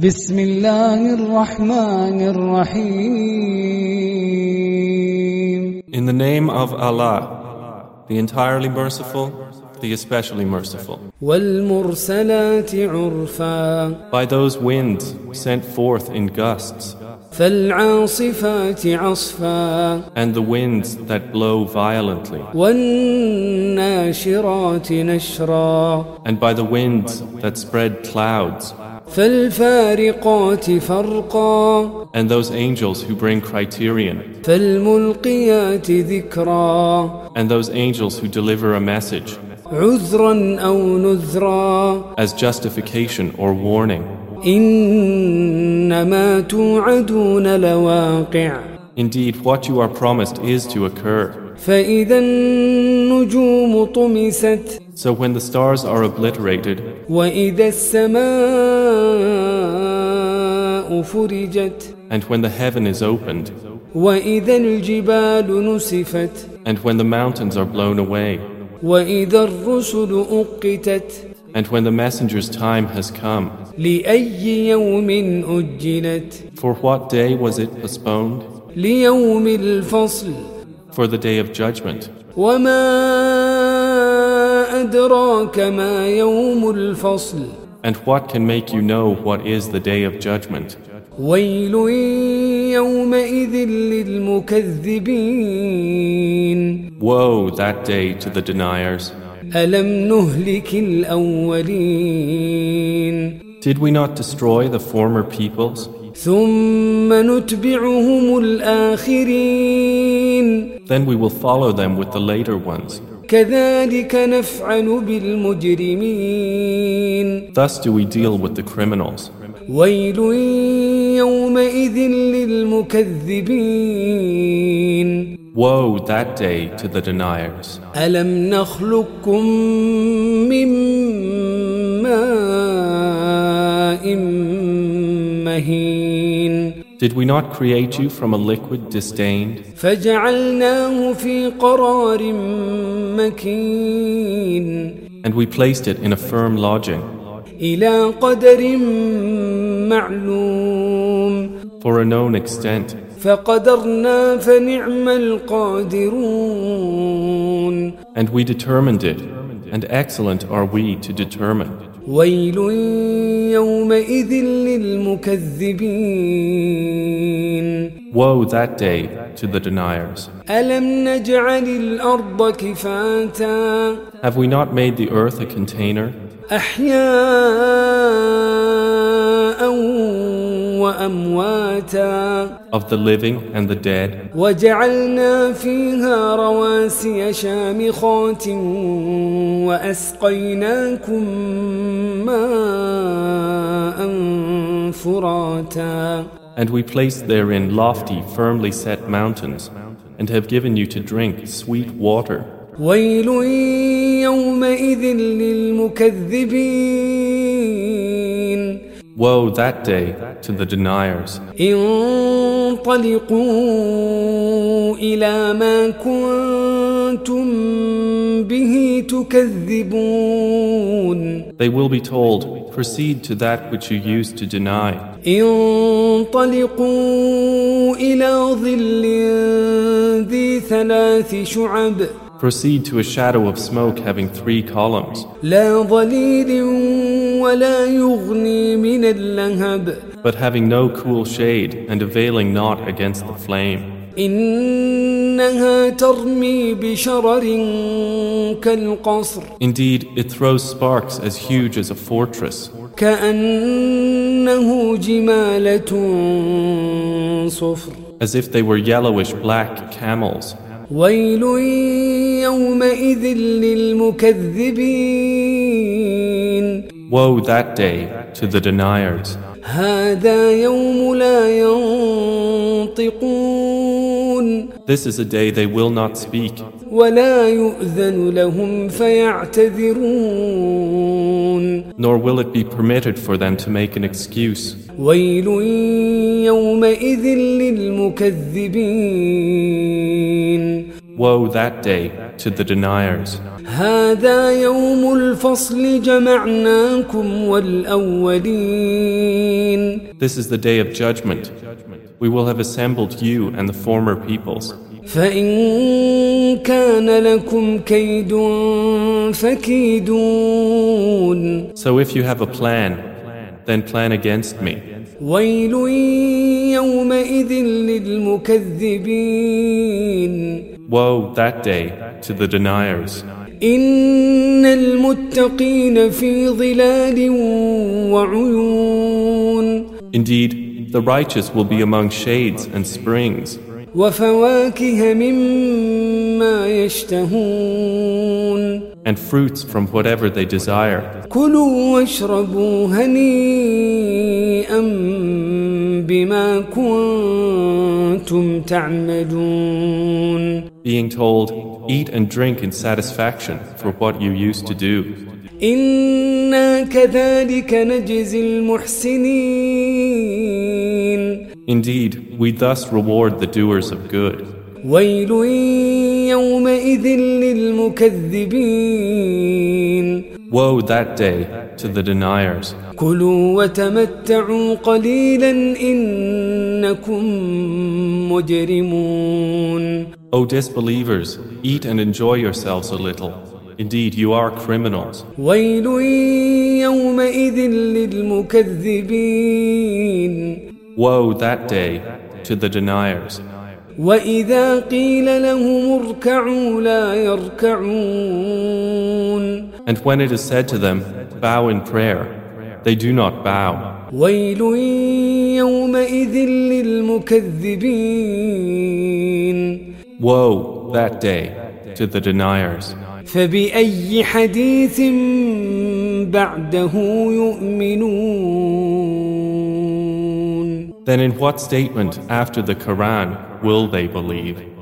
بسم الله الرحمن الرحيم In the name of Allah, the entirely merciful, the especially merciful. والمرسلات عرفا By those winds sent forth in gusts, فالعاصفات عصفا and the winds that blow violently, والناشرات نشرا and by the winds that spread clouds, فالفارقات فرقا and those angels who bring criterion, فالملقيات ذكرا and those angels who deliver a message عذرا أو نذرا as justification or warning. إنما توعدون لواقع Indeed, what you are promised is to occur. فإذا النجوم طمست So when the stars are obliterated, وإذا السماء فرجت and when the heaven is opened, وإذا الجبال نسفت and when the mountains are blown away, وإذا الرسل أقتت and when the messenger's time has come, لأي يوم أجلت for what day was it postponed? ليوم الفصل For the day of judgment. وما أدراك ما يوم الفصل And what can make you know what is the day of judgment? ويل يومئذ للمكذبين Woe that day to the deniers. ألم نهلك الأولين Did we not destroy the former peoples? ثم نتبعهم الآخرين Then we will follow them with the later ones. كذلك نفعل بالمجرمين Thus do we deal with the criminals. ويل يومئذ للمكذبين Woe that day to the deniers. ألم نخلقكم من ماء مهين Did we not create you from a liquid disdained? And we placed it in a firm lodging. For a known extent. And we determined it, and excellent are we to determine. ويل يومئذ للمكذبين Woe that day to the deniers. ألم نجعل الأرض كفاتا Have we not made the earth a container, أحياء وأمواتا of the living and the dead, وجعلنا فيها رواسي شامخات وأسقيناكم ماء فراتا and we placed therein lofty, firmly set mountains, and have given you to drink sweet water. ويل يومئذ للمكذبين Woe that day to the deniers. انطلقوا إلى ما كنتم به تكذبون They will be told, Proceed to that which you used to deny. انطلقوا إلى ظل ذي ثلاث شعب Proceed to a shadow of smoke having three columns. But having no cool shade and availing not against the flame. Indeed, it throws sparks as huge as a fortress. As if they were yellowish black camels. ويل يومئذ للمكذبين Woe that day to the deniers. هذا يوم لا ينطقون This is a day they will not speak, ولا يؤذن لهم فيعتذرون nor will it be permitted for them to make an excuse. ويل يومئذ للمكذبين Woe that day to the deniers. هذا يوم الفصل جمعناكم والأولين This is the day of judgment. We will have assembled you and the former peoples. فإن كان لكم كيد فكيدون So if you have a plan, then plan against me. ويل يومئذ للمكذبين Woe that day to the deniers. إن المتقين في ظلال وعيون Indeed, the righteous will be among shades and springs, وفواكه مما يشتهون and fruits from whatever they desire. كلوا واشربوا هنيئا بما كنتم تعملون Being told, eat and drink in satisfaction for what you used to do. إنا كذلك نجزي المحسنين Indeed, we thus reward the doers of good. ويل يومئذ للمكذبين Woe that day to the deniers. كلوا وتمتعوا قليلا إنكم مجرمون O disbelievers, eat and enjoy yourselves a little. Indeed, you are criminals. ويل يومئذ للمكذبين Woe that day to the deniers. وإذا قيل لهم اركعوا لا يركعون And when it is said to them, bow in prayer, they do not bow. ويل يومئذ للمكذبين Woe that day to the deniers. فبأي حديث بعده يؤمنون then in what statement after the Quran will they believe?